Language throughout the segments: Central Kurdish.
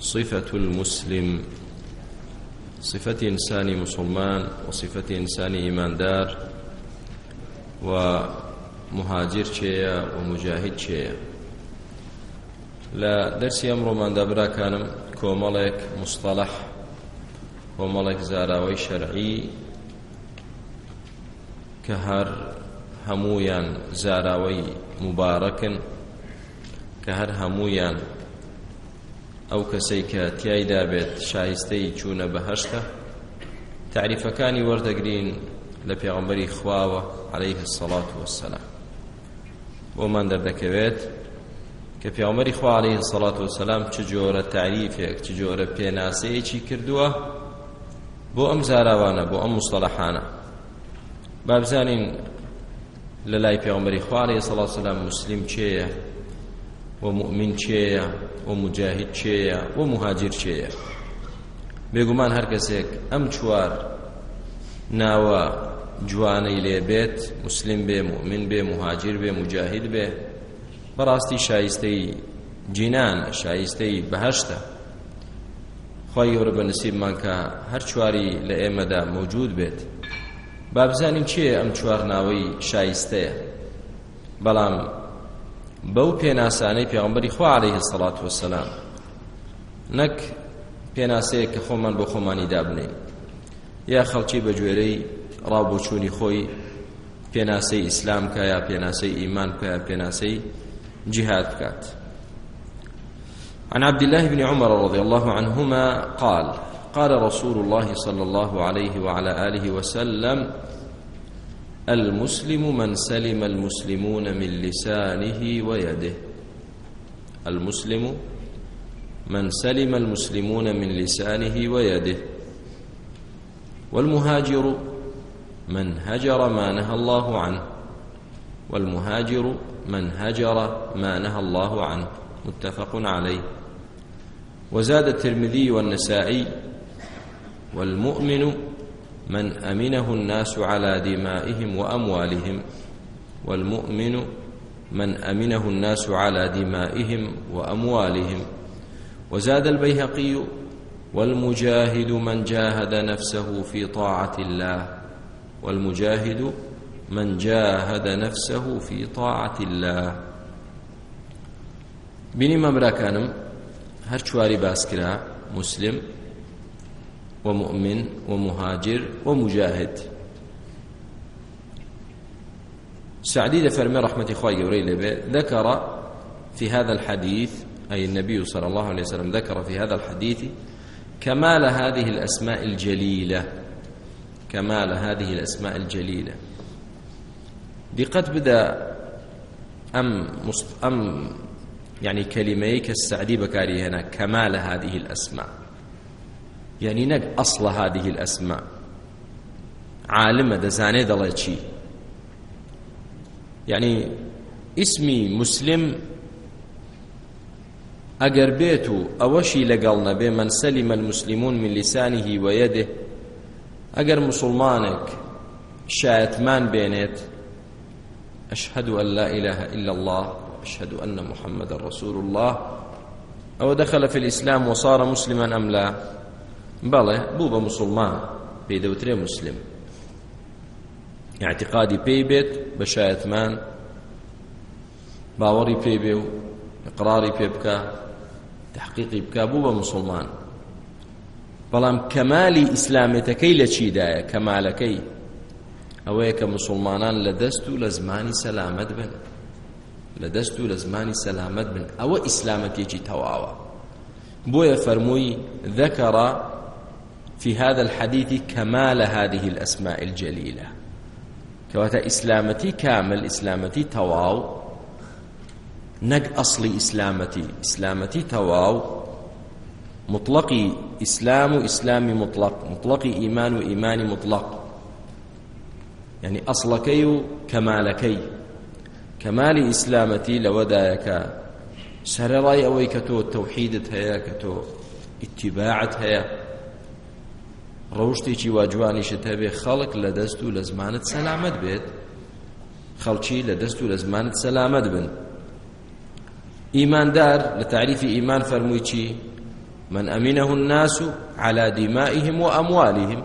صفة المسلم صفة إنسان مسلمان وصفة إنسان إيمان دار ومهاجر شيئا ومجاهد شيئا لا درس أمر من دبرا كان كوملك مصطلح كوملك زاراوي شرعي كهر همويان زاراوي مباركا كهر همويان ئەو کەسەی کە تیایدا بێت شایستەی چوونە بەهشتە تعریفەکانی وەردەگرین لە پێغمبەری خواوە عليه الصلاة والسلام بۆمان دەردەکەوێت کە پێغمبەری خوا عليه الصلاة والسلام چ جۆرە تعریفێک چ جۆرە پێناسەیەکی کردووە بۆ ئەم زاراوانە بۆ ئەم مستەلەحانە با بزانین لە لای پێغمبەری خوا عليه الصلاة والسلام مسلم چێیە و مؤمن چێیە و مجاهد چێیە و مهاجر چێیە بێگومان هەر کەسێک ئەم چوار ناوە جوانەی لێبێت مسلم بێ مؤمن بێ مهاجر بێ مجاهد بێ بەڕاستی شایستەی جینانە شایستەی بەهشتە خی یۆرە بە نسیبمان کە هەر چواری لە ئێمەدا موجود بێت بابزانین چیە ئەم چوار ناوەی شایستەیە بەڵام بەو پێناسانەی پێغمبەری خوا عليه الصلاة والسلام نەک پێناسەیە کە خۆمان بۆ خۆمانی دابنێ یا خەڵکی بەگوێرەی ڕاوبۆچوونی خۆی پێناسەی ئیسلام کە یا پێناسەی ئیمان کە یا پێناسەی جهاد بکات عن عبد الله بن عمر رضي الله عنهما قال قال رسول الله صلى الله عليه وعلى آله وسلم المسلم من سلم المسلمون من لسانه ويده المسلم من سلم المسلمون من لسانه ويده والمهاجر من هجر ما نهى الله عنه والمهاجر من هجر ما نهى الله عنه متفق عليه وزاد الترمذي والنسائي والمؤمن من أمنه الناس على دمائهم وأموالهم والمؤمن من أمنه الناس على دمائهم وأموالهم وزاد البيهقي والمجاهد من جاهد نفسه في طاعة الله والمجاهد من جاهد نفسه في طاعة الله بني ممركانم هر چواری باسکرا مسلم ومؤمن ومهاجر ومجاهد سعدي لفرمي رحمة إخوائي قوري لبي ذكر في هذا الحديث أي النبي صلى الله عليه وسلم ذكر في هذا الحديث كمال هذه الأسماء الجليلة كمال هذه الأسماء الجليلة دقت بدا أم مصط... أم يعني كلميك السعدي بكاري هنا كمال هذه الأسماء يعني نەک ئەسڵە هذه الأسماء عالمە دەزانێت دەڵێ چی يعني اسمی مسلم ئەگەر بێت و ئەوەشی لەگەڵ نەبێ من سەلیمە المسلمون من لسانه ويده ئەگەر مسلمانێک شایەتمان بێنێت ئەشهد أن لا إله إلا الله أشهد أن محمد رسول الله أو دخل في الإسلام وصار مسلما أم لا بەڵێ بوو بە مسلمان پێی دەوترێ مسلم اعتقادی پێی بێت بە شایەتمان باوەڕی پێی بێ و اقراری پێ بکە تحقیقی بکە بوو بە مسلمان بەڵام کەمالی ئیسلامێتەکەی لە چیدایە کەمالەکەی ئەوەیە کە مسلمانان لە دەست و لە زمانی سەلامەت بن لە دەست و لە زمانی سەلامەت بن ئەوە ئیسلامەتێکی تەواوە بۆیە فەرمووی ذەکەڕە في هذا الحديث كمال هذه الأسماء الجليلة كواتا إسلامتي كامل إسلامتي تواو نق أصلي إسلامتي إسلامتي تواو مطلقي إسلام إسلام مطلق مطلقي إيمان وإيمان مطلق يعني أصلكي كمالكي كمال إسلامتي لودايك سرراي أويكتو توحيدت هيا كتو اتباعت هيا ڕەوشتێکی واجوانیشت هەبێ خەڵک لە دەست و لە زمانت سەلامت بێت خەڵکی لە دەست و لە زمانت سەلامت بن ئیماندار لە تعریفی ئیمان فەرمووی چی من ئەمینەه الناس على دیمائهم و ئەموالهم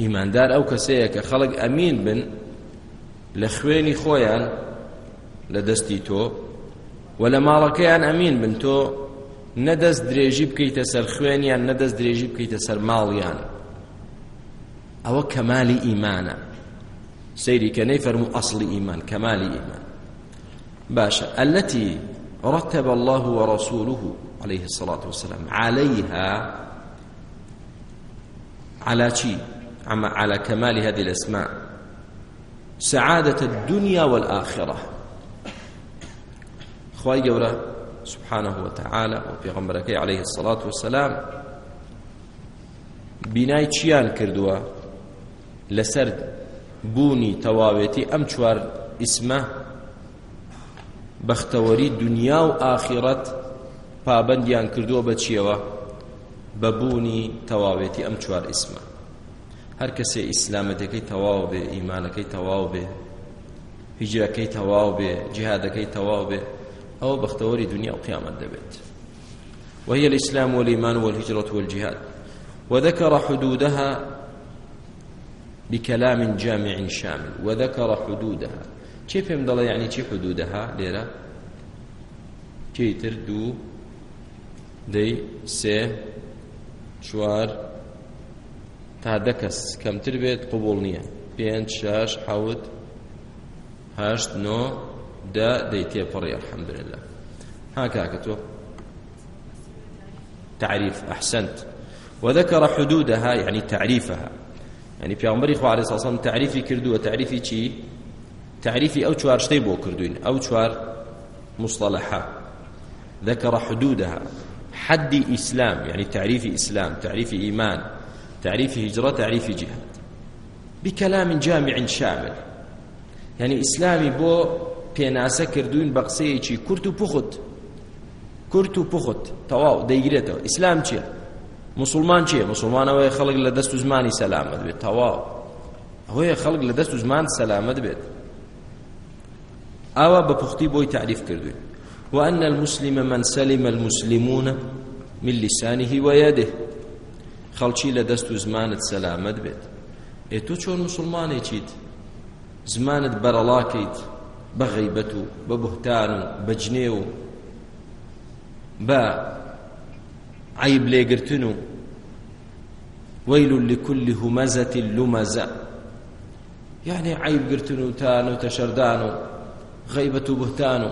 ئیماندار ئەو کەسەیە کە خەڵک ئەمین بن لە خوێنی خۆیان لە دەستی تۆ و لە ماڵەکەیان ئەمین بن تۆ نەدەست درێژی بکەیتە سەر خوێنیان نەدەست درێژی بکەیتە سەر ماڵیان ئەوە کەمالی ئیمانە سەیری کە نەیفەرمو ئەسڵی ئیمان کەمالی ئیمان باشە ئەلەتی رتب الله ورسوله عليه الصلاة والسلام عليها على شيء على كمال هذه الأسماء سعادة الدنيا والآخرة خواهي قوله سبحانه وتعالى وبيغمبركي عليه الصلاة والسلام بینای چیان کردووە لەسەر بوونی تەواوێتی ئەم چوار ئیسمە بەختەوەری دنیا و ئاخیرەت پابندیان کردووە بە چیەوە بە بوونی تەواوێتی ئەم چوار ئیسمە هەر کەسێ ئیسلامەتەکەی تەواو بێ ئیمانەکەی تەواو بێ هیجرەکەی تەواو بێ جهادەکەی تەواو بێ أو بختوري دنيا وقيامة دبت وهي الإسلام والإيمان والهجرة والجهاد وذكر حدودها بكلام جامع شامل وذكر حدودها كيف يمضل يعني كيف حدودها ليرة كيتر دو دي سي شوار تا دەکەس کەمتر بێت قوبول نییە پێ شش حوت هەشت نۆ دا دەیتێ پڕی الحەمدلله ها کاکە تۆ تعریف أحسنت وذكر حدودها يعني تعريفها يعني پیامبری خو علیه السلام تعریفی کردو و تعریفی چی تعریفی ئەو چوار شتەی بۆ کردوین ئەو چوار مصطلحة ذكر حدودها حد إسلام يعني تعريف إسلام تعريف إيمان تعريف هجرة تعريف جهاد بكلام جامع شامل يعني إسلامي بو پێناسە کردوین بە قسەیەکی کورت و پوخت کورت و پوخت تەواو دەیگرێتەوە ئیسلام چییە مسلمان چییە مسلمانەوەی خەڵک لە دەست و زمانی سەلامت بێت تەواو هۆیە خەڵک لە دەست و زمان سەلامت بێت ئاوا بە پوختی بۆی تعریف کردوین وأن المسلم من سلم المسلمون من لسانه ويده خەڵکی لە دەست و زمانت سەلامت بێت ئێ تۆ چۆن مسلمانێکیت زمانت بەرەڵاکەیت بە غەیبەت و بە بهتان و بە جنێ و بە عیب لێگرتن و ويل لكل همزة لمزة يعني عيب قرتنو تانو تشردانو غيبة بهتانو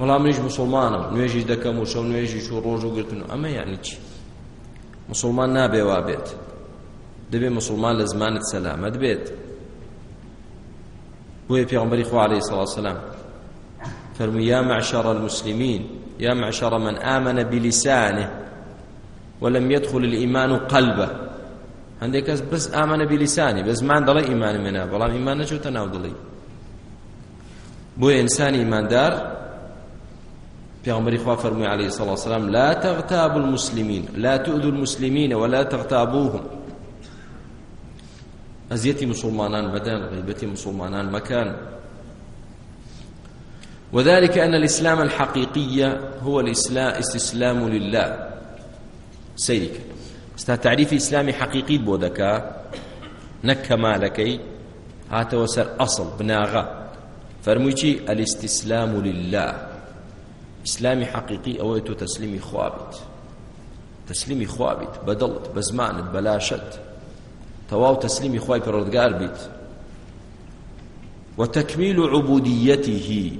ولا منيش مسلمانم نوێژی دەکەم و شەو نوێژی و ڕۆژ و گرتن و ئەمە یانی چی مسلمان نابێ وابێت دەبێ مسلمان لە زمانت سەلامەت بێت بۆیە پێغمبەری خوا عليه الصلاة والسلام فرمي يا معشر المسلمين يا معشر من آمن بلسانه ولم يدخل الإيمان قلبه هەندێک کەس بس ئامانە بیلیسانی بە زمان دەڵی ئیمان منە بەڵام ئیمان نەچوتە ناو دڵی بۆ ئینسانی ئیماندار پێغمبەری خوا فەرمووی عليه الصلاة والسلام لا تغتابوا المسلمين لا تؤذوا المسلمين ولا تغتابوهم ئەزیەتی مسلمانان بدەن غیبەتی مسلمانان مەکان وذلك أن الإسلام الحقيقي هو الإسلام استسلام لله سيرك استا تعريف إسلامي حقيقي بودكا نكمالكي هات وسر أصل بناغا فرموشي الاستسلام لله إسلامي حقيقي أويتو تسليمي خوابت تسليمي خوابت بدلت بزمانت بلاشت تەواو تەسلیمی خی پەرۆدگار بیت وتكميل عبوديته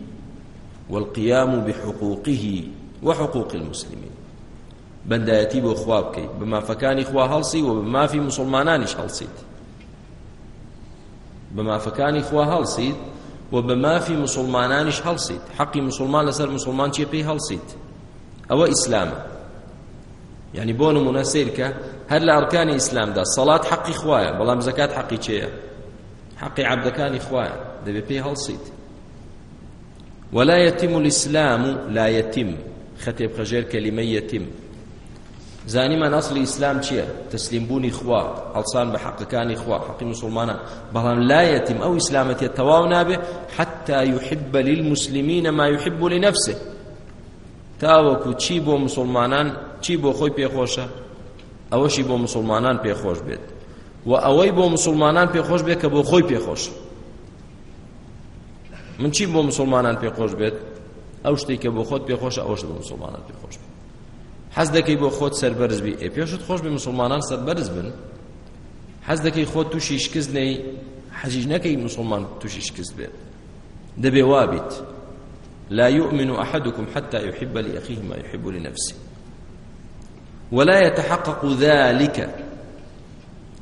والقيام بحقوقه وحقوق المسلمين بەندایەتی بۆ خوا بکەیت بە مافەکانی خوا هەڵسی و بە مافی مسلمانانیش هەڵسیت بە مافەکانی خوا هەڵسیت و بە مافی مسلمانانیش هەڵسیت حەقی مسلمان لەسەر مسلمان چێ پێی هەڵسیت ئەوە ئیسلامە يعني بۆ نمونە سیرکە هەر لە ئەرکانی ئیسلامدا سەڵات حەقی خوایە بەڵام زەکات حەقی چێە حەقی عەبدەکانی خوایە دەبێ پێی هەڵسیت ولا يتم الإسلام لا يتم خەتێ بخەژێر کەلیمە یەتیم زانیمان ئەسڵی ئیسلام چییە تەسلیمبوونی خوا هەڵسان بە حەقەکانی خوا حەقی مسلمانە بەڵام لا یەتیم ئەو ئیسلامەتێ تەواو نابێ حتى يحب للمسلمين ما يحب لنفسه تاوەکو چی بۆ مسلمانان چی بۆ خۆی پێخۆشە ئەوەشی بۆ مسلمانان پێخۆش بێت و ئەوەی بۆ مسلمانان پێخۆش بێت کە بۆ خۆی پێخۆش من چی بۆ مسلمانان پێخۆش بێت ئەو شتێک کە بۆ خۆت پێخۆش ئەوەش بۆ مسلمانان پێخۆش بێت حەز دەکەی بۆ خۆت سەربەرز بی ئێ پێشت خۆش بێ مسلمانان سەربەرز بن حەز دەکەی خۆت تووشی شکست نەی حەزیش نەکەی مسلمان تووشی شکست بێت دەبێ وابیت لا يؤمن أحدكم حتى يحب لأخيه ما يحب لنفسه ولا يتحقق ذلك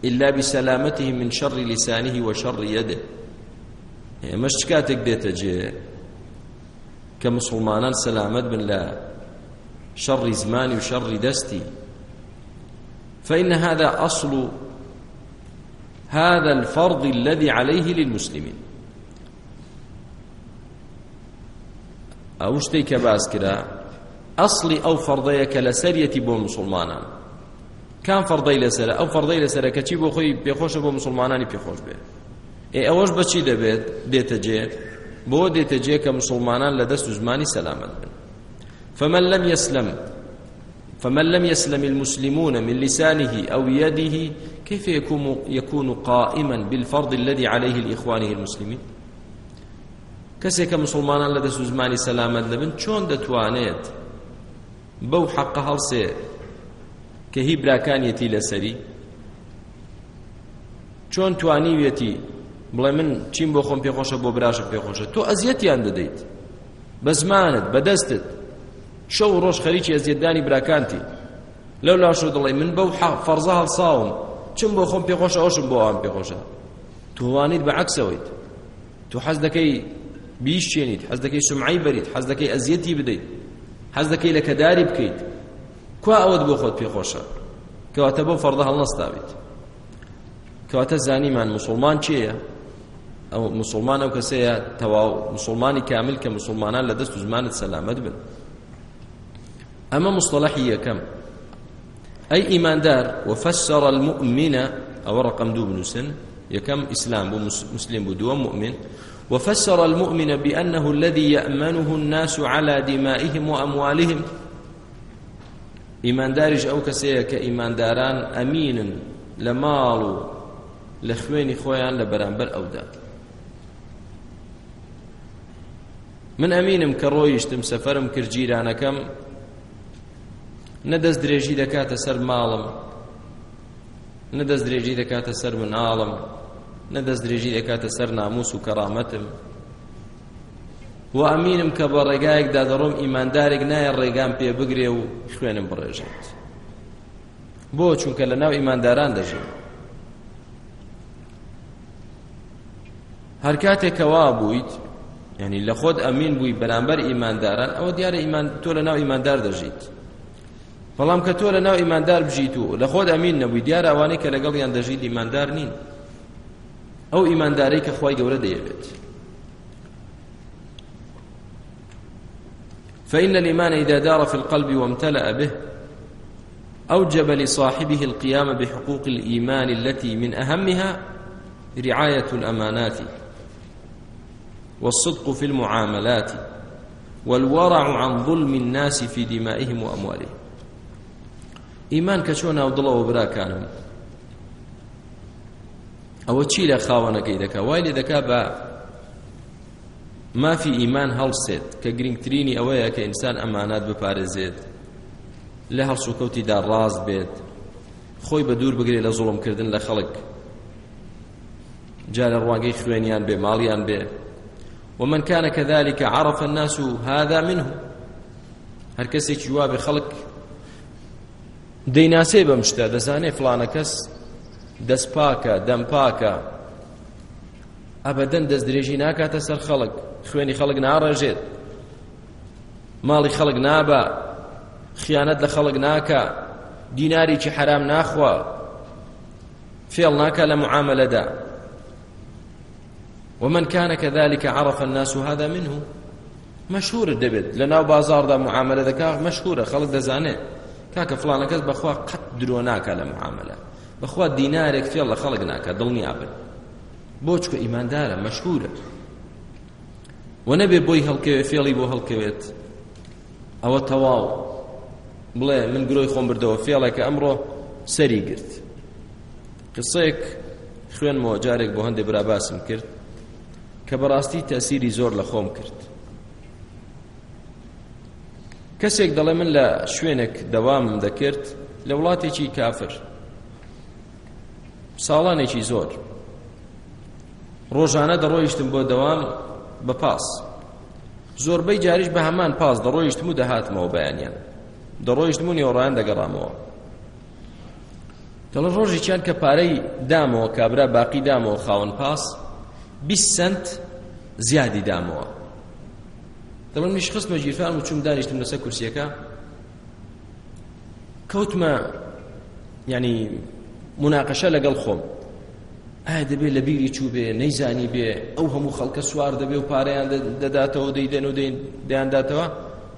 إلا بسلامته من شر لسانه وشر يده مش كاتك ديتا جي كمسلمان سلامت من لا شر زماني وشر دستي فإن هذا أصل هذا الفرض الذي عليه للمسلمين أوشتي كباس كده ئەسڵی ئەو فەرضەیە کە لە سەرەتی بۆ مسلمانان کام فەرضەی لەسرە ئەو فەرضەی لەسرە کەچی بۆ خۆی پێخۆشە بۆ مسلمانانی پێخۆش بێ ئێ ئەوەش بەچی دەبێت دێتە جێ بۆ دێتە جێ کە مسلمانان لە دەست و زمانی سەلامت بن فمن لم يسلم فمن لم يسلم المسلمون من لسانه أو يده كيف يكون, يكون قائما بالفرض الذي عليه لإخوانه المسلمين كسيك مسلمان لدى سوزماني سلامة لبن شون دتوانيت بەو حەقە هەڵسێ کە هی براکانیەتی لەسەری چۆن توانیوێتی بڵێ من چیم بۆ خۆم پێخۆشە بۆ براشم پێخۆشە تۆ ئەزیەتیان دەدەیت بە زمانت بەدەستت شەو ڕۆژ خەریکی ئەزیەتدانی براکانتی لەو لاشۆ دەڵێ من بەو فەرزە هەڵساوم چم بۆ خۆم پێخۆشە ئەوشم بۆ ئەوان پێخۆشە توانیت بە عەکسەوەیت تو حەز دەکەی بیشچێنیت حەز دەکەی شمعی بەریت حەز دەکەی ئەزیەتی بدەیت حەز دەکەی لە کەداری بکەیت کوا ئەوەت بۆ خۆت پێخۆشە کەواتە بۆ فەردا هەڵنەستاویت کەواتە زانیمان مسلمان چییە ئەو مسلمان ئەو کەسەیە تەواو مسلمانی کامل کە مسلمانان لە دەست و زمانت سەلامەت بن ئەمە مصطلحی یەکەم ئەی ئیماندار وفسر المؤمنە ئەوە ڕقم دوو بنووسن یەکەم ئیسلام بۆ مسلم بوو دووەم مؤمن وفسر المؤمن بأنه الذي يأمنه الناس على دمائهم وأموالهم إيمان دارج أو كسيك إيمان داران أمين لمال لخويني خويا لبرانبر أو دا من أمينم كرويشتم سفرم كرجيرانكم نەدەست درێژی دەکاتە سەر ماڵم نەدەست درێژی دەکاتە سەر مناڵم نەدەست درێژی دەکاتە سەر ناموس و کەڕامەتم و ئەمینم کە بە ڕێگایەکدا دەڕۆم ئیماندارێک نایە ڕێگام پێ بگرێ و خوێنم بڕێژێت بۆ چونکە لە ناو ئیمانداران دەژێت هەر کاتێکەوا بوویت ینی لە خۆت ئەمین بووی بەرامبەر ئیمانداران ئەوە دیارە تۆ لە ناو ئیماندار دەژیت بەڵام کە تۆ لە ناو ئیماندار بژیت و لە خۆت ئەمین نەبووی دیارە ئەوانەی کە لەگەڵیان دەژیت ئیماندار نین ئەو ئیماندارەی کە خی گەورە دەیەوێت فإن الإيمان إذا دار في القلب وامتلأ به أوجب لصاحبه القيام بحقوق الإيمان التي من أهمها رعاية الأمانات والصدق في المعاملات والورع عن ظلم الناس في دمائهم وأموالهم إيمان كشونا وضلوا وبراكانهم ئەوە چی لە خاوەنەکەی دەکا وای لێ دەکا بە مافی ئیمان هەڵسێت کە گرنگترینی ئەوەیە کە ئینسان ئەمانات بپارێزێت لە هەڵسوکەوتیدا ڕاست بێت خۆی بە دوور بگرێت لە زوڵمکردن لە خەڵک جا لە ڕواگەی خوێنیان بێ ماڵیان بێ ومن كان كذلك عرف الناس هذا منه هر کەسێکی وا بێ خەڵک دەیناسێ بەم شتە دەزانێ فلانە کەس دەست پاکە دەم پاکە ئەبەدەن دەست درێژی ناکاتە سەر خەڵک خوێنی خەڵک ناڕێژێت ماڵی خەڵک نابە خیانەت لە خەڵک ناکە دینارێکی حرام ناخوا فێڵ ناکە لە معاملەدا ومن كان كذلك عرف الناس هذا منه مشهور دەبێت لە ناو بازاردا معاملە دەکا مەشهورە خەڵک دەزانێت کاکە فلانە کەس بەخوا قەت درۆ ناکە لە معاملە بەخوا دینارێک فێڵ لە خەڵک ناکە دڵنیابن بۆ چکە ئیماندارە مەشهورە و نەبێ بۆی هەڵکەوێت فێڵی بۆ هەڵکەوێت ئەوە تەواو بڵێ من گرۆی خۆم بردەوە فێڵێکە ئەمڕۆ سەری گرت قسەیەک خوێنمەوە جارێک بۆ هەندێک براباسم کرد کە بەڕاستی تەسیری زۆر لە خۆم کرد کەسێک دەڵێ من لە شوێنێک دەوامم دەکرد لە وڵاتێکی کافر ساڵانێکی زۆر ڕۆژانە دەڕۆیشتم بۆ دەوام بە پاس زۆربەی جاریش بە هەمان پاس دەڕۆیشتم و دەهاتمەوە بەیانیان دەڕۆیشتم و نێوڕایان دەگەڕامەوە دەڵە ڕۆژێکیان کە پارەی دامەوە کابرا باقی دامەوە خاون پاس بیست سنت زیادی دامەوە دەڵم نیش خستمە گیرفان و چوم دانیشتم لەسەر کورسیەکە کەوتمە ینی مناقەشە لەگەڵ خۆم ئایا دەبێت لە بیری چوو بێ نەیزانی بێ ئەو هەموو خەڵکە سوار دەبێ و پارەیان دەداتەوە دەیدەن و دەیانداتەوە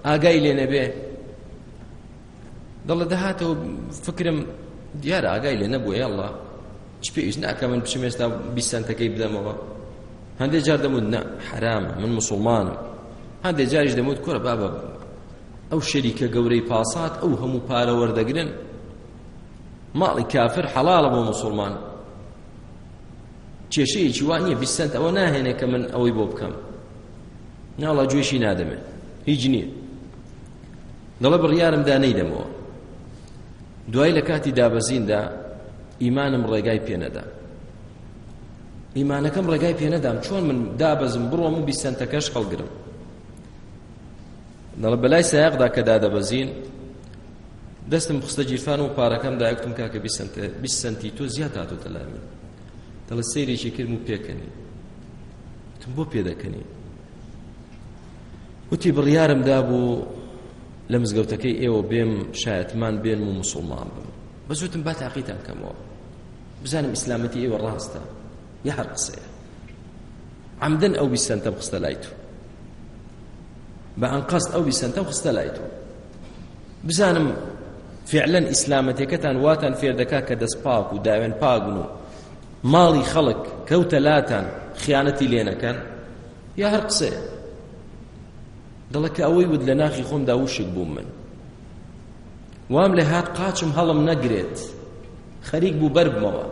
ئاگای لێ نەبێ دەڵە دەهاتەوە فکرم دیارە ئاگای لێ نەبووە یاڵە چ پێویست ناکە من بچم ئێستا بیسەنتەکەی بدەمەوە هەندێک جار دەموت نە حرامە من مسلمانم هەندێک جاریش دەموت کوڕە بابە ئەو شەریکە گەورەی پاسات ئەو هەموو پارە وەردەگرن ماڵی کافر حەڵاڵە بۆ مسلمان کێشەیەکی وان نییە بیسەنت ئەوە ناهێنێ کە من ئەوەی بۆ بکەم ناڵە گوێشی نادەمێت هیچ نییە دەڵە بڕیارم دا نەیدەمەوە دوای لە کاتی دابەزیندا ئیمانم ڕێگای پێنەدا ئیمانەکەم ڕێگای پێنەدام چۆن من دابەزم بڕۆم و بیسەنتەکەش هەڵگرم دەڵە بەلای سایقدا کە دادەبەزین دەستم خستە جیرفان و پارەکەم دایکتم کاکە بی سنتی تۆ زیاد هاتۆتە لامی دەڵە سەیرێکی کردم و پێکەنی تم بۆ پێدەکەنی وتی بڕیارم دابوو لە مزگەوتەکەی ئێوە بێم شایەتمان بێن و مسلمان بم بە زووتم با تاقیتان کەمەوە بزانم ئیسلامەتی ئێوە ڕاستە یە هەر قسەیە عمدن ئەو بیسەنتەم خستە لای تو بە ئەنقەست ئەو بیسەنتەم خستە لای تو بزانم فعلەن ئیسلامەتەکەتان واتان فێردەکا کە دەست پاک و داوێن پاگون و ماڵی خەڵک کەوتە لاتان خیانەتی لێنەکەن یا هەر قسێ دڵەکە ئەوەی ود لە ناخی خۆمدا وشک بوو من وام لە هات قاچم هەڵم نەگرێت خەریک بوو بەربمەوە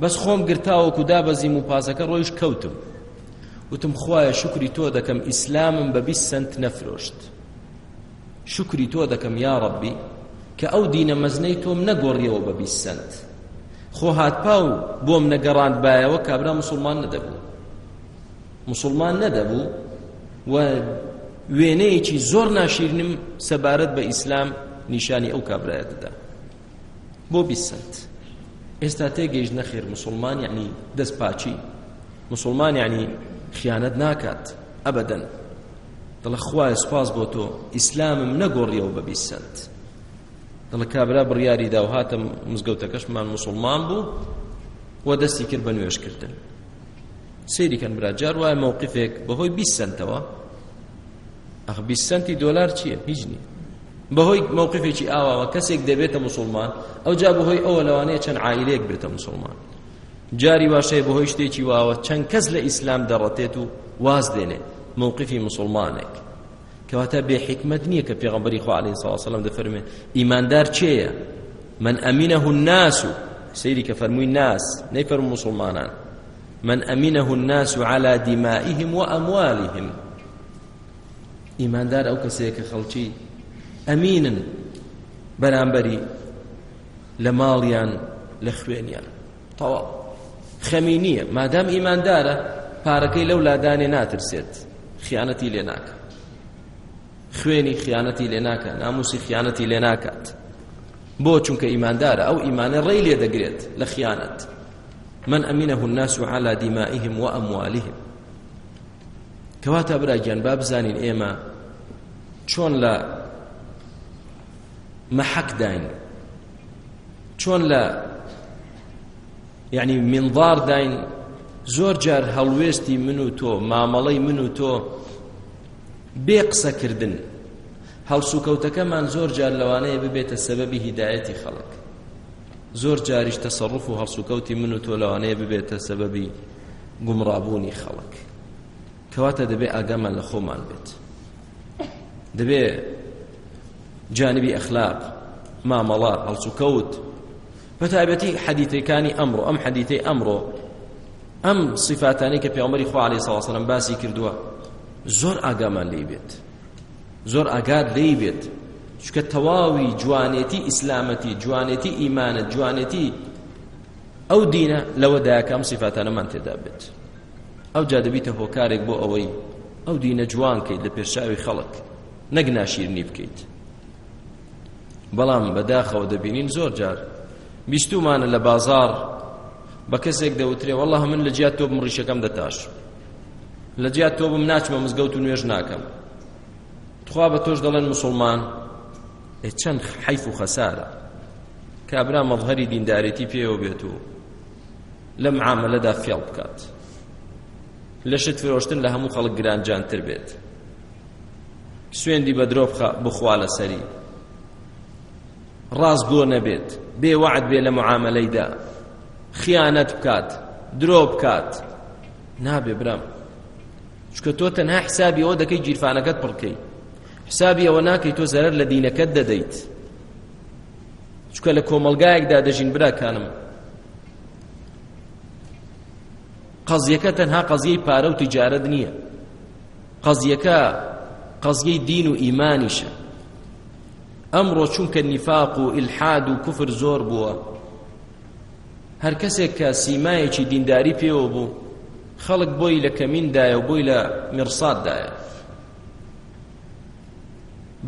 بەس خۆم گرتاوەکو دابەزیم و پاسەکە ڕۆیش کەوتم وتم خوایە شکری تۆ دەکەم ئیسلامم بە بیست سنت نەفرۆشت شکری تۆ دەکەم یا ڕەبی کە ئەو دینە مەزنەی تۆم نەگۆڕیەوە بە بیست سنت خۆ هاتپاو بۆم نەگەڕاند بایەوە کابرا مسلمان نەدەبوو مسلمان نەدەبوو و وێنەیەکی زۆر ناشیرنم سەبارەت بە ئیسلام نیشانی ئەو کابراە دەدا بۆ بیست سنت ئێستا تێگەیشتە خێر مسلمان یعنی دەست پاچی مسلمان یعنی خیانەت ناکات ئەبەدەن دڵە خوای سپاس بۆ تۆ ئیسلامم نەگۆڕیەوە بە بیست سنت دڵ کابرا بڕیاری دا و هاتە مزگەوتەکەشمان مسلمان بوو و دەستی کرد بە نوێشکردن سێری کەن برا جار وایە مەوقفێک بەهۆی بیست سنتەوە ئەخ بیست سنتی دۆلار چییە هیچ نییە بەهۆی مەوقفێکی ئاواوە کەسێک دەبێتە مسلمان ئەو جا بەهۆی ئەوە لەوانەیە چەند عیلەیەک برتە مسلمان جاری واشەیە بەهۆی شتێکی واوە چەند کەس لە ئیسلام دەڕەتێت و واز دێنێ مووقفی مسلمانێک کەواتە بێحکمت نییە کە پێغمبەری خوا عليه الصلاة والسلام دەفەرمێ ئیماندار چێیە من ئەمینەه الناس سەیری کە فەرمووی ناس نەیفەرموو مسلمانان من ئەمینەه الناس على دمائهم وأموالهم ئیماندار ئەو کەسەیە کە خەڵکی ئەمینن بەرامبەری لە ماڵیان لە خوێنیان تەواو خەمی نییە مادام ئیماندارە پارەکەی لەو لادانێ ناترسێت خیانەتی لێ ناکە خوێنی خیانەتی لێناکە ناموسی خیانەتی لێناکات بۆ چونکە ئیماندارە ئەو ئیمانە ڕێی لێ دەگرێت لە خیانەت من ئەمینەه الناس على دیمائهم وأموالهم کەواتە براگیان با بزانین ئێمە چۆن لە مەحەکداین چۆن لە یعنی منظار داین زۆر جار هەڵوێستی من و تۆ مامەڵەی من و تۆ بێ قسەکردن هەڵسوکەوتەکەمان زۆر جار لەوانەیە ببێتە سەبەبی هیدایەتی خەڵک زۆر جاریش تەسەڕف و هەڵسوکەوتی من و تۆ لەوانەیە ببێتە سەبەبی گومڕابوونی خەڵک کەواتە دەبێ ئاگامان لە خۆمان بێت دەبێ جانبی ئەخلاق مامەڵات هەڵسوکەوت بەتابەتی حەدیتەکانی ئەمڕۆ ئەم حەدیتەی ئەمڕۆ ئەم صفاتانی کە پێمەری خوا عليه ساڵسەلم باسی کردووە زۆر ئاگامان لێ بێت زۆر ئاگار لێ بێت چکە تەواوی جوانێتی ئیسلامەتی جوانێتی ئیمانە جوانێتی ئەو دینە لەوەدایکە ئەم سیفاتانەمان تێدا بێت ئەو جا دەبیتە هۆکارێک بۆ ئەوەی ئەو دینە جوان کەیت لە پێشاوی خەڵک نەک ناشیرنی بکەیت بەڵام بەداخەوە دەبینین زۆر جار بیستومانە لە بازار بە کەسێک دەوترێ وەڵڵا من لە جیات تۆ مڕیشەکەم دەتاش لە جیات تۆ بم ناچمە مزگەوت و نوێژ ناکەم تخوا بە تۆش دەڵێن مسلمان چەند حیف و خەسارە کابرا مەظهری دیندارێتی پێوە بێت و لەم عامەلەدا فێڵ بکات لە شت فرۆشتن لە هەموو خەڵک گرانجانتر بێت سوێندی بە درۆ بخوا لەسەری ڕاست بۆ نەبێت بێوەعد بێ لە معاملەیدا خیانەت بکات درۆ بکات نابێ برام چکە تۆ تەنها حسابی ئەوە دەکەی گیرفانەکەت پڕکەی حسابی ئەوە ناکەی تۆ زەرەر لە دینەکەت دەدەیت چکە لە کۆمەلگایەکدا دەژین براکانم قەزیەکە تەنها قەزیەی پارە و تجارەت نییە قەزیەکە قەزیەی دین و ئیمانیشە ئەمڕۆ چونکە نیفاق و ئلحاد و کوفر زۆر بووە هەر کەسێک کە سیمایەکی دینداری پێوە بوو خەڵک بۆی لە کەمیندایە و بۆی لە میرساددایە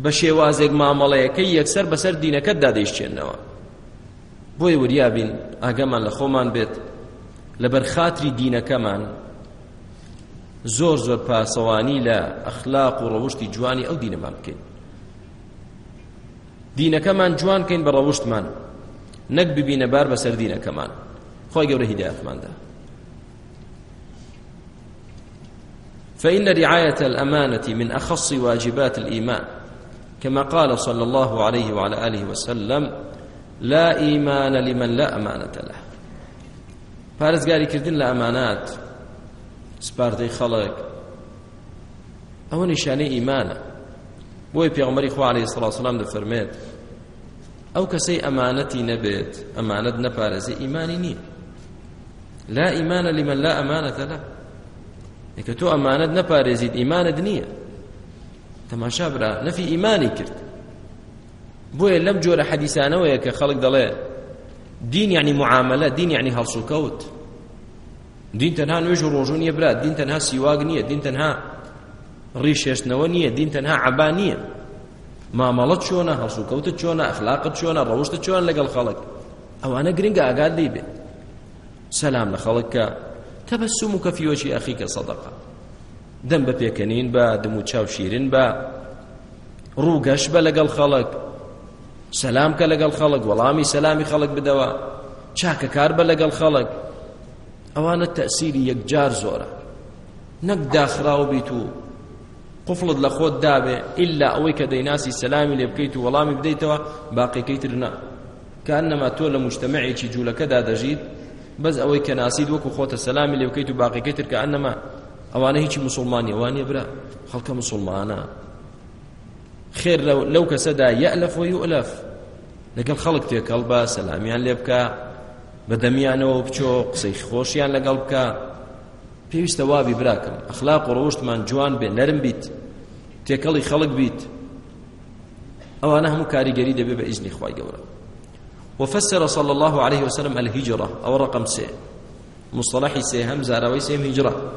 بە شێوازێک مامەڵەیەەکەی یەکسەر بەسەر دینەکەت دادەیشتێنەوە بۆی وریابین ئاگەمان لە خۆمان بێت لەبەر خاتری دینەکەمان زۆر زۆر پاسەوانی لە ئەخلاق و ڕەوشتی جوانی ئەو دینەمان بکەین دینەکەمان جوان کەین بە ڕەوشتمان نەک ببینە بار بەسەر دینەکەمان خۆی گەورە هیدایەتماندا فإن رعاية الأمانة من أخص واجبات الإيمان كما قال صلى الله عليه وعلى آله وسلم لا إيمان لمن لا أمانة له پارێزگاری کردن لە ئەمانات سپاردەی خەڵک ئەوە نیشانەی ئیمانە بۆی پێغمەری خوارێ سڵاسلام دەفەرمێت ئەو کەسەی ئەمانەتی نەبێت ئەمانەت نەپارێزی ئیمانی نییە لا ئیمانە لمن لا ئەمانەتە لە کە تۆ ئەمانەت نەپارێزیت ئیمانت نییە تەماشا برا نەفی ئیمانی کرد بۆیە لەم جۆرە حەدیسانەوەیە کە خەڵک دەڵێ دین یعنی معاملە دین یعنی هەڵسوکەوت دین تەنها نوێژ و ڕۆژوو نیە برات دین تەنها سیواگ نییە دین تەنها ڕیشێشتنەوە نییە دین تەنها عبا نییە مامەڵەت چۆنە هەڵسوکەوتە چۆنە ئەخلاقت چۆنە ڕەوشتە چۆن لەگەڵ خەڵک ئەوانە گرنگە ئاگاد لی بێت سەسلام لە خەڵکە تبسمك في وجه أخيك صدقة دم بپێکەنین بە دم و چاو شیرن بە ڕووگەش بە لەگەڵ خەڵک سەسلام کە لەگەڵ خەڵک وەڵامی سەسلامی خەڵک بدەوە چاکە کار بە لەگەڵ خەڵک ئەوانە تەسیری یەکجار زۆرە نەک داخراو بیت و قفڵت لە خۆت دابێ ئللا ئەوەی کە دەیناسی سەسلامی لێ بکەیت و وەڵامی بدەیتەوە باقیەکەی ترنا کە نەما تۆ لە مشتتەمەعێکی جوولەکەدا دەژیت بەس ئەوەی کە ناسید وەکو خۆتە سەلامی لێوکەیت و باقیەکەی تر کە ئەنەما ئەوانە هیچی مسلمانی ئەوانە برا خەڵکە مسلمانە خێر لەو کەسەدا یەلف و یؤلف لەگەڵ خەڵک تێکەڵ بە سەلامیان لێ بکە بە دەمیانەوە بچۆ قسەی خۆشیان لەگەڵ بکە پێویستە وابی براکەم ئەخلاق و ڕۆشتمان جوان بێ نەرم بیت تێکەڵی خەڵک بیت ئەوانە هەموو کاریگەری دەبێ بە ئیزنی خی گەورە وفسر صلى الله عليه وسلم الهجرة أو رقم سي مصطلح سي همزة راوي سي هجرة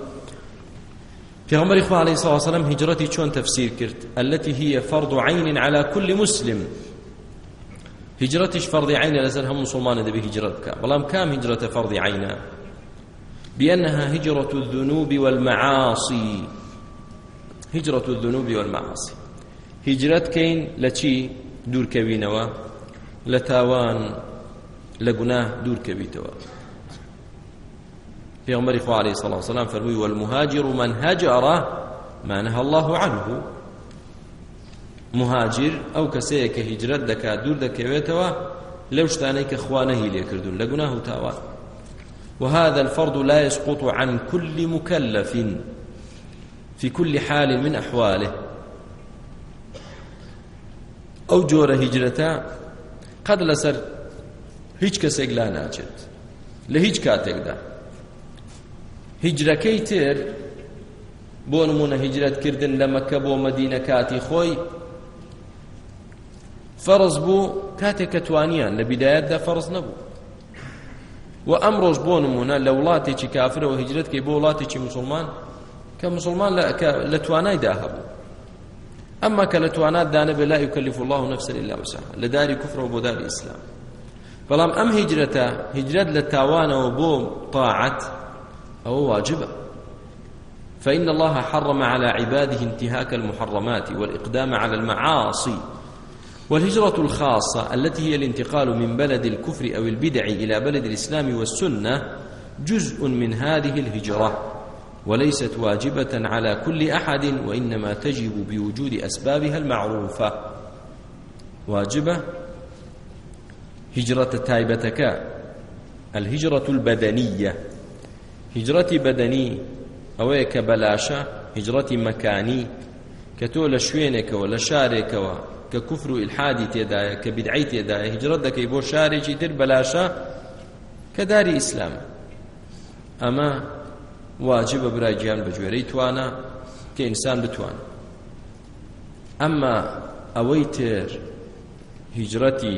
في عمر إخوة عليه الصلاة والسلام هجرتي شون تفسير كرت التي هي فرض عين على كل مسلم هجرتش فرض عين لسر هم مسلمان دبي هجرتك بلام كام هجرة فرض عين بأنها هجرة الذنوب والمعاصي هجرة الذنوب والمعاصي هجرت كين لشي دور كوينوا لە تاوان لە گوناه دوور کەویتەوە پێغمبەری خوا عەلەیهی سەڵا وسەلام فەرمووی والمهاجر من هەجەرە ما نەهە الله عنه مهاجر ئەو کەسەیە کە هیجرەت دەکات دوور دەکەوێتەوە لەو شتانەی کە خوا نەهی لێکردون لە گوناه و تاوان وهذا الفرض لا يسقط عن كل مكلف في كل حال من أحواله ئەو جۆرە هیجرەتە قەت لەسەر هیچ کەسێک لا ناچێت لە هیچ کاتێکدا هیجرەکەی تر بۆ نمونە هیجرەتکردن لە مەکە بۆ مەدینە کاتی خۆی فەرز بوو کاتێک کە توانیان لە بیدایەتدا فەرز نەبوو و ئەمڕۆژ بۆ نمونە لە وڵاتێکی کافرەوە هیجرەتکەی بۆ وڵاتێکی مسلمان کە مسلمان لە توانایدا هەبوو ئەمما کە لە توانات دانەبێ لا یکلف الله نفسا الا وسعها لە داری کوفر و بۆ داری ئیسلام بەڵام ئەم هیجرەتە هیجرەت لە تاوانەوە بۆ طاعەت ئەوە واجبە فإن الله حرم على عباده انتهاك المحرمات والإقدام على المعاصي والهجرة الخاصة التي هي الانتقال من بلد الكفر أو البدع إلى بلد الإسلام والسنة جزء من هذه الهجرة وليست واجبة على كل أحد وإنما تجب بوجود أسبابها المعروفة واجبة هجرة تايبتك الهجرة البدنية هجرة بدني أو كبلاشة هجرة مكاني كتول شوينك ولا شارك و ككفر الحادي تدايا كبدعي تدايا هجرتك يبو شارك تر بلاشة كدار إسلام أما واجبە برای گیان بە گوێرەی توانە کە ئینسان بتوان ئەمما ئەوەی تر هیجرەتی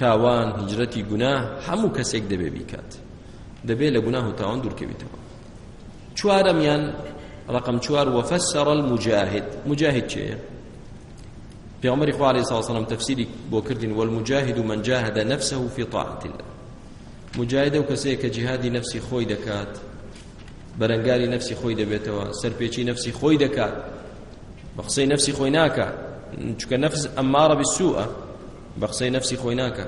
تاوان هیجرەتی گونا هەموو کەسێک دەبێ بیکات دەبێت لە گونا و تاوان دوورکەویتەوە چوارەمیان رقم چوار وفسر المجاهد مجاهد چێە پیغمبر خوا علیه الصلاه والسلام تفسیری بو کردین والمجاهد من جاهد نفسه في طاعه الله مجاهد وكسيك جهاد نفسي خوي دكات بەرەنگاری نفسی خۆی دەبێتەوە سەرپێکی نفسی خۆی دەکات بە قسەی نفسی خۆی ناکات چونکە نفس ئەمارە بسووە بە قسەی نفسی خۆی ناکات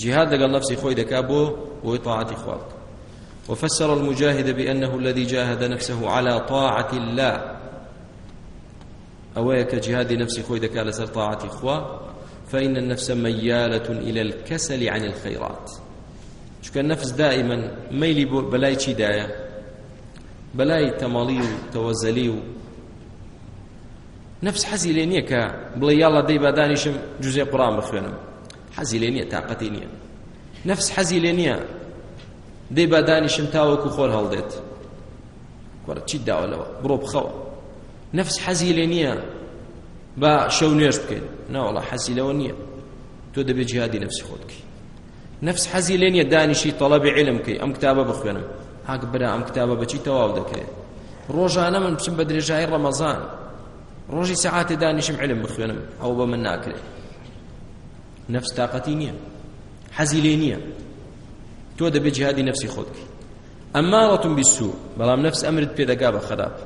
جهاد لەگەڵ نفسی خۆی دەکات بۆ بۆی طاعەتی خوارد وفسر المجاهد بأنه الذي جاهد نفسه على طاعة الله أويك كجهاد نفس خوي دكا لسر طاعة إخوة فإن النفس ميالة إلى الكسل عن الخيرات شكا النفس دائما ميلي بلاي شي دايا بەلای تەمەڵی و تەوەزەلی و نفس حەزی لێ نییە کە بڵێ یاڵە دەی بادانیشم جوزێ قڕان بخوێنم حەزی لێ نییە تااقەتی نییە نفس حەزی لێ نییە دەی بادانیشم تاوەکو خۆر هەڵدێت کوڕە چیت داوەلەوە بڕۆ بخەوە نفس حەزی لێ نییە بە شەو نوێش بکەین ناوەڵە حەزی لەوە نییە تۆ دەبێت جیادی نفسی خۆتکی نفس حەزی لێ نییە دانیشی تەڵەبی علم بکەی ئەم کتابە بخوێنم حەق برا ئەم کتابە بەچی تەواو دەکرێت ڕۆژانە من بچم بە درێژایی ڕەمەزان ڕۆژی سەعاتێ دانیشم علم بخوێنم ئەو بە من ناکرێت نەفس تااقەتی نییە حەزی لێ نییە تۆ دەبێت جیهادی نفسی خۆت بکەی ئەماڕەتون بیسوو بەڵام نفس ئەمرت پێدەگا بە خراپ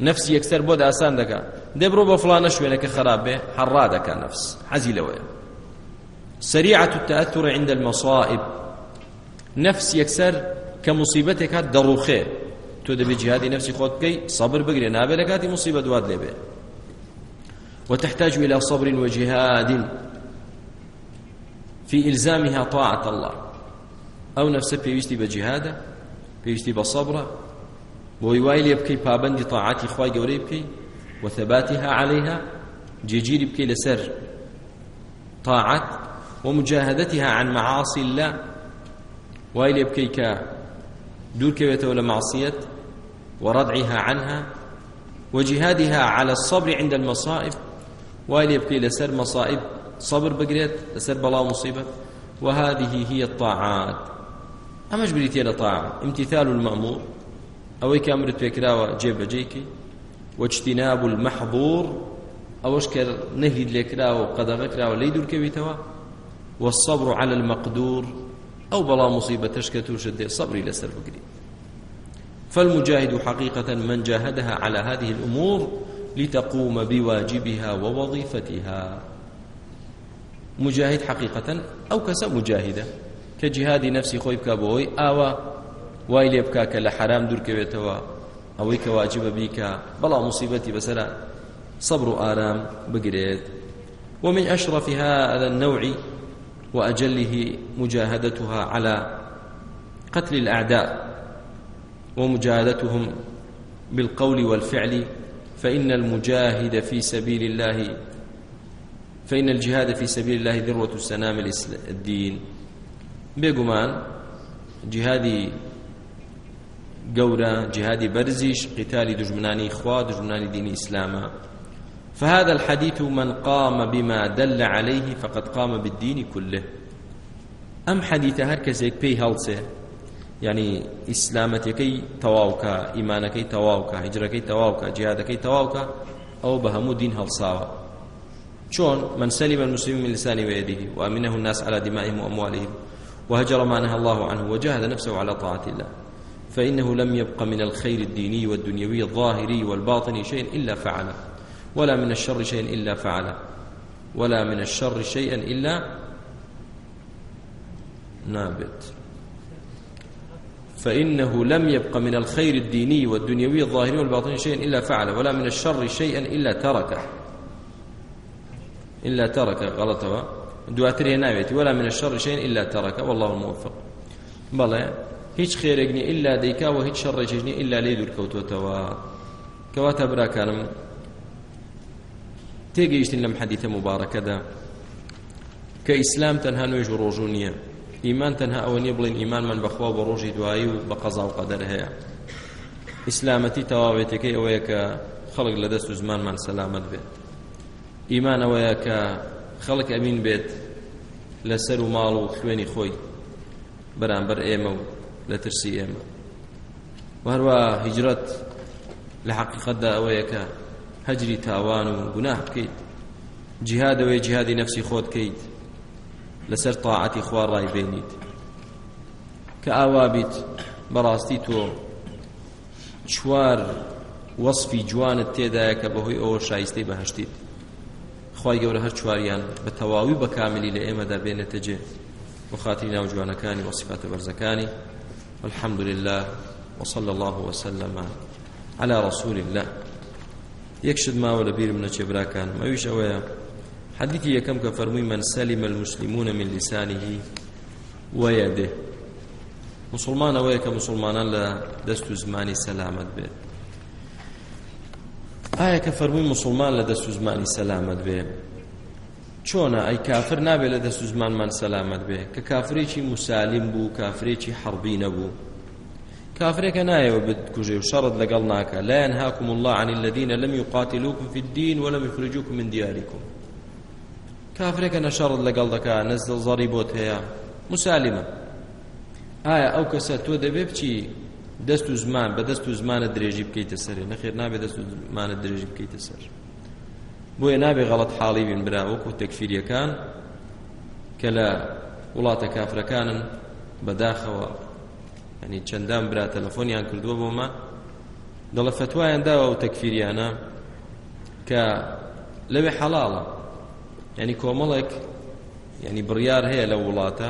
نفسی یەکسەر بۆ داسان دەکا دەبڕۆ بە فلانە شوێنە کە خراپ بێ هەڕا دەکا نفس حەزی لەوەیە سريعة التأثر عند المصائب نفس یەکسەر کە مصیبەتێک هات دەڕوخێ تۆ دەبێ جیهادی نفسی خۆت بکەی سەبر بگرێ نابێ لە کاتی مصیبەت دوات لێبێ وتحتاج إلى صبر وجهاد في إلزامها طاعة الله أو نفسه بيوستي بجهادة بيوستي بصبرة بويواي ليبكي بابندي طاعتي خواي قوري بكي وثباتها عليها جيجيري بكي لسر طاعت ومجاهدتها عن معاصي الله وای لێ بکەی کە دوورکەوێتەوە لە معصیەت وردعها عنها وجهادها على الصبر عند المصائب وای لێ بکەی لەسەر مەسائب صبر بگرێت لەسەر بەڵاو مصیبەت وهذه هي الطاعات ئەمەش بریتە لە طاعة امتثال المأمور ئەوەی کە ئەمرت پێکراوە جێبەجێکی واجتناب المحظور ئەوەش کە نەهید لێکراوە و قەدەغەکراوە لی دوورکەویتەوە والصبر على المقدور ئەو بەڵام مصیبەتش کە تووشت دێ سەبری لەسەر بگری فالمجاهد حقيقة من جاهدها على هذه الأمور لتقوم بواجبها ووظيفتها مجاهد حقيقة أو كسا مجاهدة كجهاد نفسي خوي بكا بوي آوا واي لي بكا كلا حرام دور كويتوا أوي كواجب بيكا بلا مصيبتي بسلا صبر آرام بقريت ومن أشرف هذا النوع وأجله مجاهدتها على قتل الأعداء ومجاهدتهم بالقول والفعل فإن المجاهد في سبيل الله فإن الجهاد في سبيل الله ذروة سنام الدين بيقمان جهادي گەورە جهادی بەرزیش قتالی دژمنانی خوا دژمنانی دینی ئیسلامە فهذا الحديث من قام بما دل عليه فقد قام بالدين كله ئەم حەدیتە هەر کەسێک پێی هەڵسێ ینی ئیسلامەتەکەی تەواوکە ئیمانەکەی تەواوکە هجرەکەی تەواوکە جیادەکەی تەواوکە ئەو بە هەموو دین هەڵساوە چۆن من سلم المسلم من لسانه ويده وامنه الناس على دمائهم واموالهم وهجر ما نهى الله عنه وجاهد نفسه على طاعة الله فإنه لم يبق من الخير الديني والدنيوي الظاهري والباطني شيء إلا فعله ولا من الشر شيئا إلا فعله ولا من الشر شيئا إلا نابت فإنه لم يبق من الخير الديني والدنيوي الظاهري والباطني شيئا إلا فعله ولا من الشر شيئا إلا تركه إلا ترك غلطه دواتر ناويت ولا من الشر شيئا إلا ترك والله الموفق بلى هیچ خێرێک نیە ئللا دەیکاوە هیچ شەڕێکێک نیە ئللا لێ دوورکەوتوتەوە کەواتە براکانم تێگەیشتن لەم حەدیتە مبارەکەدا کە ئیسلام تەنها نوێژ و ڕۆژوو نییە ئیمان تەنها ئەوە نیە بڵین ئیمانمان بەخوا بە ڕۆژی دوایی و بە قەزا و قەدەر هەیە ئیسلامەتی تەواوێتەکەی ئەوەیە کە خەڵک لە دەست و زمانمان سەلامت بێت ئیمان ئەوەیە کە خەڵک ئەمین بێت لەسەر و ماڵ و خوێنی خۆی بەرامبەر ئێمە و لە ترسی ئێمە وهروە هیجرەت لە حقیقەتدا ئەوەیە کە هەجری تاوان و گوناه بکەیت جیهادەوەی جیهادی نفسی خۆت بکەیت لەسەر تاعەتی خوا ڕای بێنیت کە ئاوا بیت بەڕاستی تۆ چوار وەصفی جوانت تێدایە کە بەهۆی ئەوە شایستەی بەهشتیت خی گەورە هەر چواریان بە تەواوی بەکاملی لە ئێمەدا بێنێتە جێ وخاتری ناو جوانەکانی وەصفاتە بەرزەکانی والحمد لله وصلى الله وسلم على رسول الله یەکشت ماوە لە بیرم نەچێ براکان ئەویش ئەوەیە حەدیثی یەکەم کە فەرمووی من سەلیمە المسلمونە من لیسانیهی وەیەدێ مسلمان ئەوەیە کە مسلمانان لە دەست و زمانی سەلامت بێت ئایا کە فەرمووی مسلمان لە دەست و زمانی سەلامت بێ چۆنە ئەی کافر نابێت لە دەست و زمانمان سەلامت بێ کە کافرێکی مسالیم بوو کافرێکی حەڵبی نەبوو كافرك نايو بتكوجي وشرط لقل ناكا لا ينهاكم الله عن الذين لم يقاتلوكم في الدين ولم يخرجوكم من دياركم كافرك نشرط لقل دكا نزل ضريبوت هيا مسالمة ئایا ئەو کەسە تۆ دەبێ بچی دەست و زمان بە دەست و زمانە درێژی بکەیتە سەرێ نەخێر نابێت دەست و زمانە درێژی بکەیتە سەر بۆیە نابێ غەڵت حاڵی بین برا وەکو تەکفیریەکان کە لە وڵاتە کافرەکانن بەداخەوە ینی چەندان برا تەلەفۆنیان کردووە بۆ ما دڵە فتوایان داوە و تەکفیریانە کە لەوێ حەڵاڵە ینی کۆمەڵێک ینی بڕیار هەیە لە وڵاتە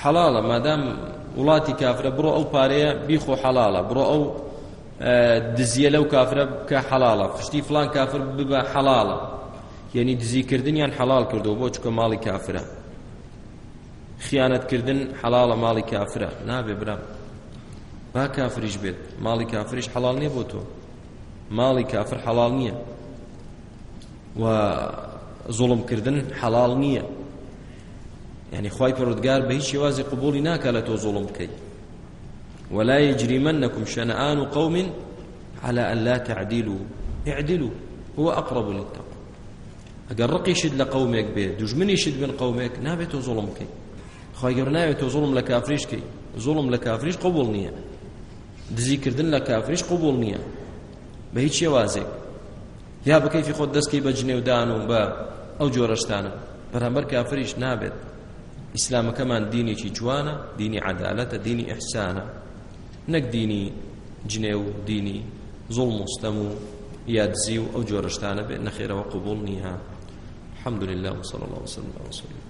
حەڵاڵە مادام وڵاتی کافرە بڕۆ ئەو پارەیە بیخۆ حەڵاڵە بڕۆ ئەو دزیە لەو کافرە بکە حەڵاڵە فشتی فلان کافر ببە حەڵاڵە یعنی دزیکردنیان حەڵال کردو بۆ چکە ماڵی کافرە خیانەتکردن حەڵاڵە ماڵی کافرە نابێ برام با کافریش بێت ماڵی کافریش حەڵال نییە بۆ تۆ ماڵی کافر حەڵال نییە و زوڵمکردن حەڵال نییە یعنی خی پرۆودگار بە هیچ شێوازی قوبولی ناکە لە تۆ زوڵم بکەیت ولا يجرمنكم شنآن قوم على ألا تعدلوا اعدلوا هو أقرب للتقوى أقرقي شد لقومك بيت دجمني شد من قومك نابت ظلمك خی گەور ناوێت تۆ زوڵم لە کافریشکەی زوڵم لە کافریش قوبول نییە دزیکردن لە کافریش قوبول نییە بە هیچ شێوازێک یا بەکەیفی خۆت دەستکەی بە جنێودان و بە ئەو جۆرەشتانە بەرهەمبەر کافریش نابێت ئیسلامەکەمان دینێکی جوانە دینی عدالەتە دینی ئەحسانە نەک دینی جنێ و دینی زوڵ مستەم و یادزی و ئەو جۆرەشتانە بێت نەخێرەوە قوبول نیها الحمد لله وصلى الله وسلم على رسول الله